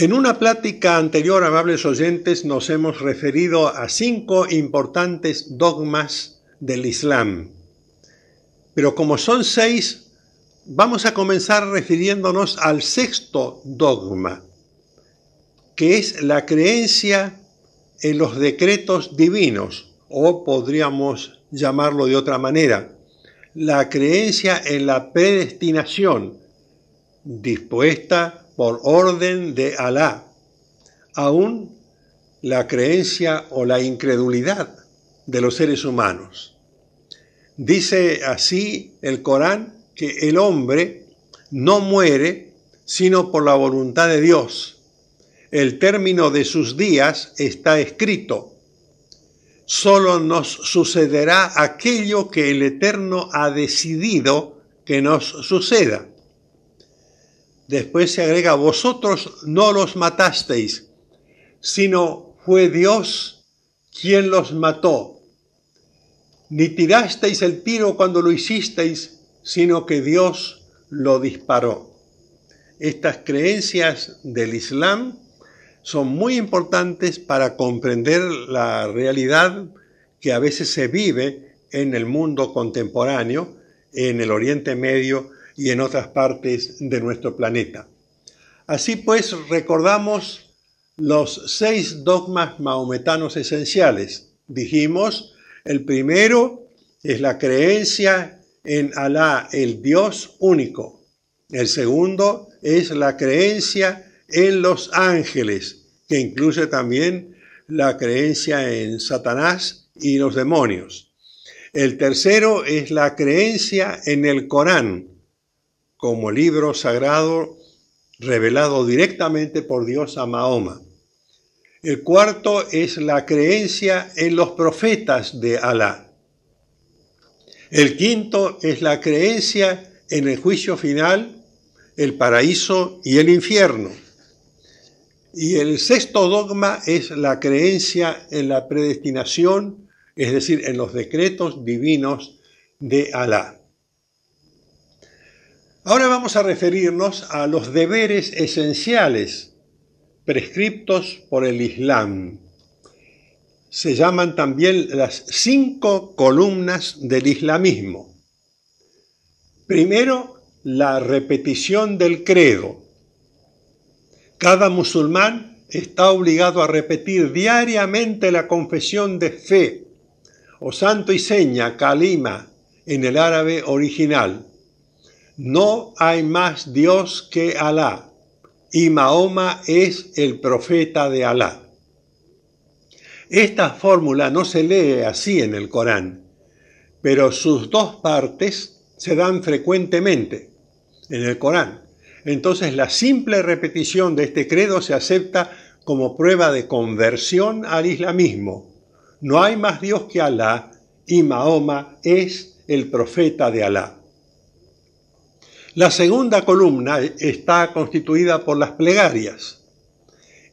En una plática anterior, amables oyentes, nos hemos referido a cinco importantes dogmas del Islam. Pero como son seis, vamos a comenzar refiriéndonos al sexto dogma, que es la creencia en los decretos divinos, o podríamos llamarlo de otra manera, la creencia en la predestinación dispuesta por orden de Alá, aún la creencia o la incredulidad de los seres humanos. Dice así el Corán que el hombre no muere sino por la voluntad de Dios. El término de sus días está escrito. Solo nos sucederá aquello que el Eterno ha decidido que nos suceda. Después se agrega, vosotros no los matasteis, sino fue Dios quien los mató. Ni tirasteis el tiro cuando lo hicisteis, sino que Dios lo disparó. Estas creencias del Islam son muy importantes para comprender la realidad que a veces se vive en el mundo contemporáneo, en el Oriente Medio y en otras partes de nuestro planeta. Así pues, recordamos los seis dogmas maometanos esenciales. Dijimos, el primero es la creencia en Alá, el Dios único. El segundo es la creencia en los ángeles, que incluye también la creencia en Satanás y los demonios. El tercero es la creencia en el Corán, como libro sagrado revelado directamente por Dios a Mahoma. El cuarto es la creencia en los profetas de Alá. El quinto es la creencia en el juicio final, el paraíso y el infierno. Y el sexto dogma es la creencia en la predestinación, es decir, en los decretos divinos de Alá. Ahora vamos a referirnos a los deberes esenciales prescriptos por el Islam. Se llaman también las cinco columnas del islamismo. Primero, la repetición del credo. Cada musulmán está obligado a repetir diariamente la confesión de fe, o santo y seña, kalima, en el árabe original no hay más Dios que Alá, y Mahoma es el profeta de Alá. Esta fórmula no se lee así en el Corán, pero sus dos partes se dan frecuentemente en el Corán. Entonces la simple repetición de este credo se acepta como prueba de conversión al islamismo. No hay más Dios que Alá y Mahoma es el profeta de Alá. La segunda columna está constituida por las plegarias.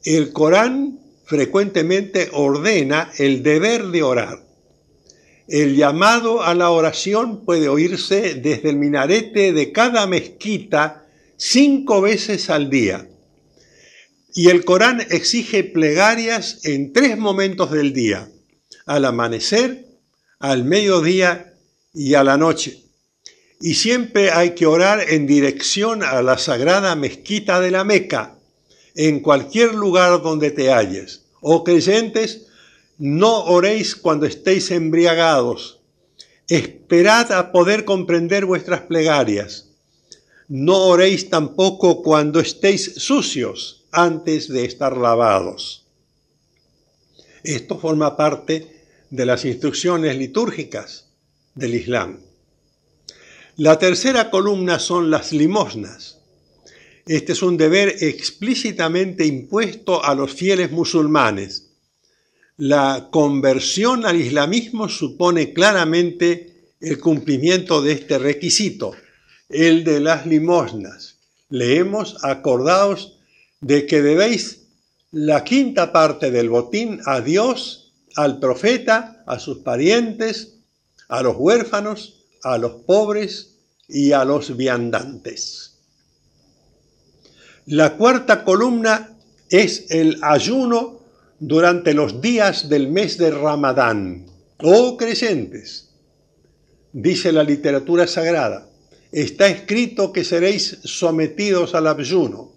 El Corán frecuentemente ordena el deber de orar. El llamado a la oración puede oírse desde el minarete de cada mezquita cinco veces al día. Y el Corán exige plegarias en tres momentos del día, al amanecer, al mediodía y a la noche. Y siempre hay que orar en dirección a la sagrada mezquita de la Meca, en cualquier lugar donde te halles. Oh creyentes, no oréis cuando estéis embriagados. Esperad a poder comprender vuestras plegarias. No oréis tampoco cuando estéis sucios antes de estar lavados. Esto forma parte de las instrucciones litúrgicas del Islam. La tercera columna son las limosnas. Este es un deber explícitamente impuesto a los fieles musulmanes. La conversión al islamismo supone claramente el cumplimiento de este requisito, el de las limosnas. Leemos, acordaos de que debéis la quinta parte del botín a Dios, al profeta, a sus parientes, a los huérfanos, a los pobres y a los viandantes. La cuarta columna es el ayuno durante los días del mes de Ramadán. Oh creyentes, dice la literatura sagrada, está escrito que seréis sometidos al ayuno.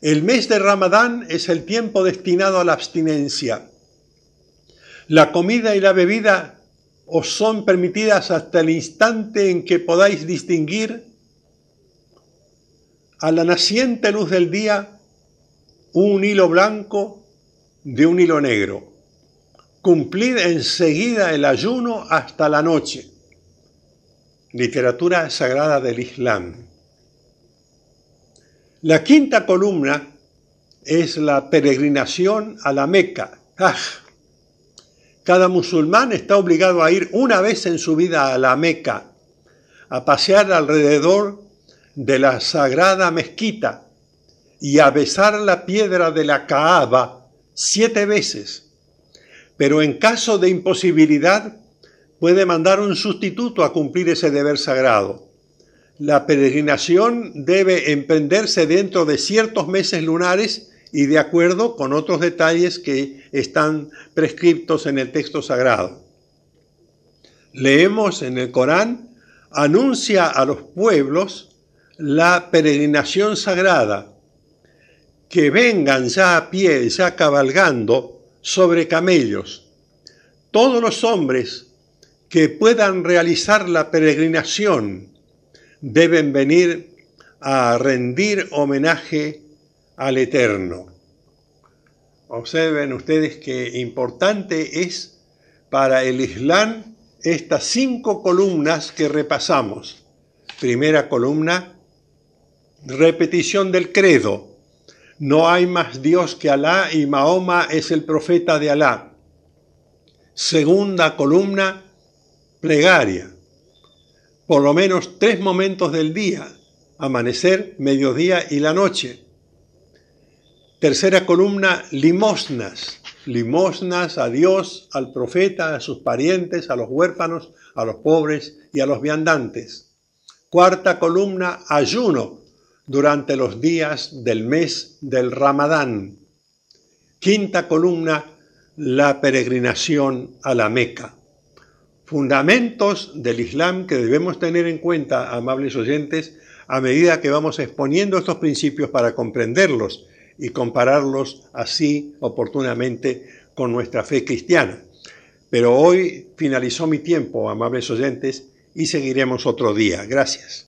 El mes de Ramadán es el tiempo destinado a la abstinencia. La comida y la bebida os son permitidas hasta el instante en que podáis distinguir a la naciente luz del día un hilo blanco de un hilo negro. Cumplid enseguida el ayuno hasta la noche. Literatura sagrada del Islam. La quinta columna es la peregrinación a la Meca, Cada musulmán está obligado a ir una vez en su vida a la Meca, a pasear alrededor de la sagrada mezquita y a besar la piedra de la Kaaba siete veces. Pero en caso de imposibilidad, puede mandar un sustituto a cumplir ese deber sagrado. La peregrinación debe emprenderse dentro de ciertos meses lunares y de acuerdo con otros detalles que están prescriptos en el texto sagrado. Leemos en el Corán, anuncia a los pueblos la peregrinación sagrada, que vengan ya a pie, ya cabalgando sobre camellos. Todos los hombres que puedan realizar la peregrinación deben venir a rendir homenaje al Eterno. Observen ustedes que importante es para el Islam estas cinco columnas que repasamos. Primera columna, repetición del credo. No hay más Dios que Alá y Mahoma es el profeta de Alá. Segunda columna, plegaria. Por lo menos tres momentos del día, amanecer, mediodía y la noche. Tercera columna, limosnas. Limosnas a Dios, al profeta, a sus parientes, a los huérfanos, a los pobres y a los viandantes. Cuarta columna, ayuno durante los días del mes del Ramadán. Quinta columna, la peregrinación a la Meca. Fundamentos del Islam que debemos tener en cuenta, amables oyentes, a medida que vamos exponiendo estos principios para comprenderlos y compararlos así oportunamente con nuestra fe cristiana. Pero hoy finalizó mi tiempo, amables oyentes, y seguiremos otro día. Gracias.